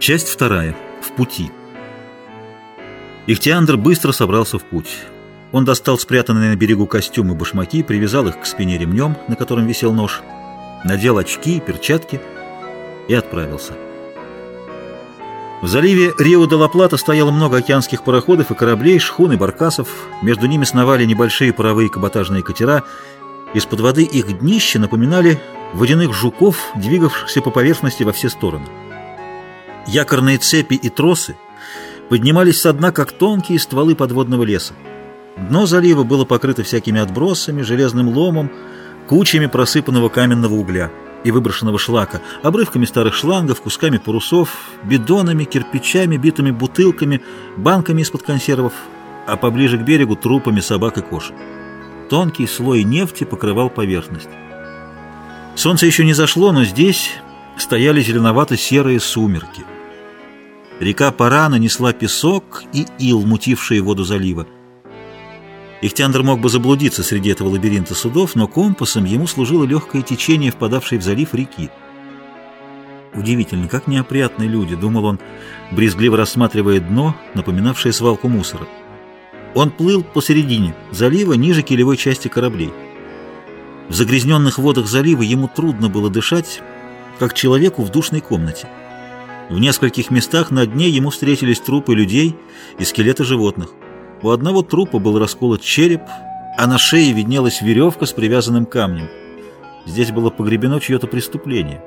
Часть вторая. В пути. Ихтиандр быстро собрался в путь. Он достал спрятанные на берегу костюмы башмаки, привязал их к спине ремнем, на котором висел нож, надел очки и перчатки и отправился. В заливе Рио-де-ла-Плата стояло много океанских пароходов и кораблей, шхун и баркасов. Между ними сновали небольшие паровые каботажные катера. Из-под воды их днища напоминали водяных жуков, двигавшихся по поверхности во все стороны. Якорные цепи и тросы поднимались со дна, как тонкие стволы подводного леса. Дно залива было покрыто всякими отбросами, железным ломом, кучами просыпанного каменного угля и выброшенного шлака, обрывками старых шлангов, кусками парусов, бидонами, кирпичами, битыми бутылками, банками из-под консервов, а поближе к берегу трупами собак и кошек. Тонкий слой нефти покрывал поверхность. Солнце еще не зашло, но здесь стояли зеленовато-серые сумерки. Река Парана несла песок и ил, мутившие воду залива. Ихтиандр мог бы заблудиться среди этого лабиринта судов, но компасом ему служило легкое течение, впадавшее в залив реки. Удивительно, как неопрятные люди, думал он, брезгливо рассматривая дно, напоминавшее свалку мусора. Он плыл посередине залива, ниже килевой части кораблей. В загрязненных водах залива ему трудно было дышать, как человеку в душной комнате. В нескольких местах на дне ему встретились трупы людей и скелеты животных. У одного трупа был расколот череп, а на шее виднелась веревка с привязанным камнем. Здесь было погребено чье-то преступление.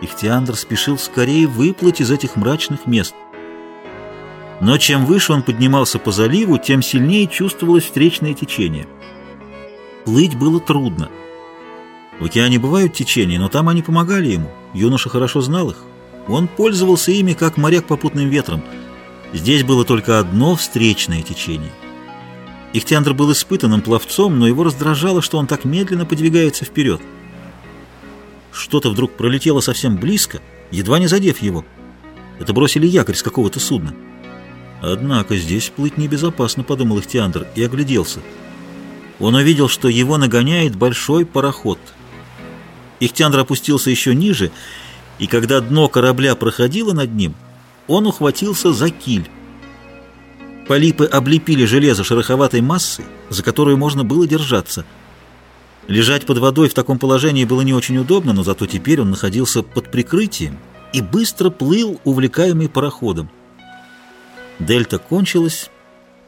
Ихтиандр спешил скорее выплыть из этих мрачных мест. Но чем выше он поднимался по заливу, тем сильнее чувствовалось встречное течение. Плыть было трудно. В океане бывают течения, но там они помогали ему. Юноша хорошо знал их. Он пользовался ими, как моряк попутным ветром. Здесь было только одно встречное течение. Ихтиандр был испытанным пловцом, но его раздражало, что он так медленно подвигается вперед. Что-то вдруг пролетело совсем близко, едва не задев его. Это бросили якорь с какого-то судна. Однако здесь плыть небезопасно, подумал Ихтиандр и огляделся. Он увидел, что его нагоняет большой пароход. Ихтиандр опустился еще ниже и когда дно корабля проходило над ним, он ухватился за киль. Полипы облепили железо шероховатой массой, за которую можно было держаться. Лежать под водой в таком положении было не очень удобно, но зато теперь он находился под прикрытием и быстро плыл, увлекаемый пароходом. Дельта кончилась,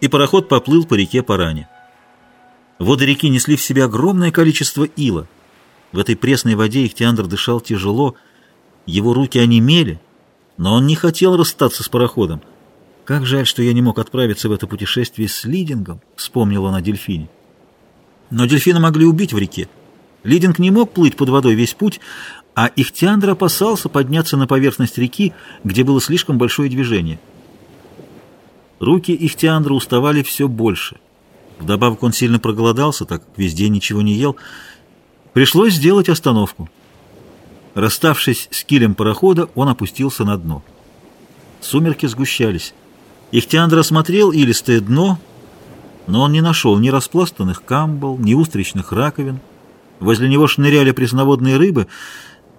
и пароход поплыл по реке Паране. Воды реки несли в себе огромное количество ила. В этой пресной воде Ихтиандр дышал тяжело, его руки онемели, но он не хотел расстаться с пароходом. «Как жаль, что я не мог отправиться в это путешествие с Лидингом», — вспомнил он о дельфине. Но дельфина могли убить в реке. Лидинг не мог плыть под водой весь путь, а Ихтиандр опасался подняться на поверхность реки, где было слишком большое движение. Руки Ихтиандра уставали все больше. Вдобавок он сильно проголодался, так как весь день ничего не ел. Пришлось сделать остановку. Расставшись с килем парохода, он опустился на дно. Сумерки сгущались. Ихтиандр осмотрел илистое дно, но он не нашел ни распластанных камбал, ни устричных раковин. Возле него шныряли пресноводные рыбы,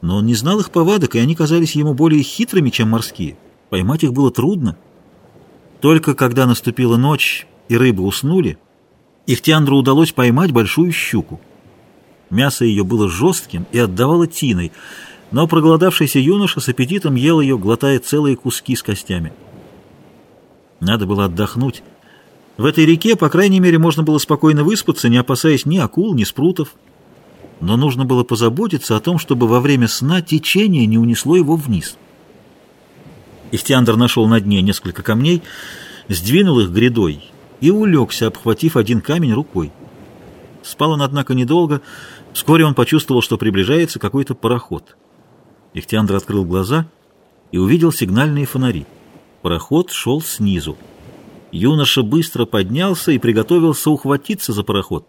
но он не знал их повадок, и они казались ему более хитрыми, чем морские. Поймать их было трудно. Только когда наступила ночь и рыбы уснули, Ихтиандру удалось поймать большую щуку. Мясо ее было жестким и отдавало тиной, но проголодавшийся юноша с аппетитом ел ее, глотая целые куски с костями. Надо было отдохнуть. В этой реке, по крайней мере, можно было спокойно выспаться, не опасаясь ни акул, ни спрутов. Но нужно было позаботиться о том, чтобы во время сна течение не унесло его вниз. Ихтиандр нашел на дне несколько камней, сдвинул их грядой и улегся, обхватив один камень рукой. Спал он, однако, недолго. Вскоре он почувствовал, что приближается какой-то пароход. Ихтиандр открыл глаза и увидел сигнальные фонари. Пароход шел снизу. Юноша быстро поднялся и приготовился ухватиться за пароход.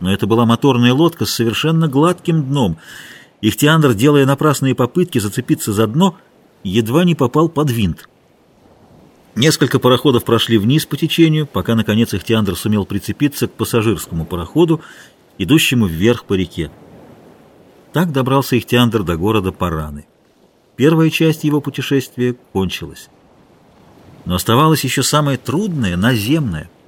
Но это была моторная лодка с совершенно гладким дном. Ихтиандр, делая напрасные попытки зацепиться за дно, едва не попал под винт. Несколько пароходов прошли вниз по течению, пока, наконец, Ихтиандр сумел прицепиться к пассажирскому пароходу, идущему вверх по реке. Так добрался Ихтиандр до города Параны. первая часть его путешествия кончилась. Но оставалось еще самое трудное — наземное —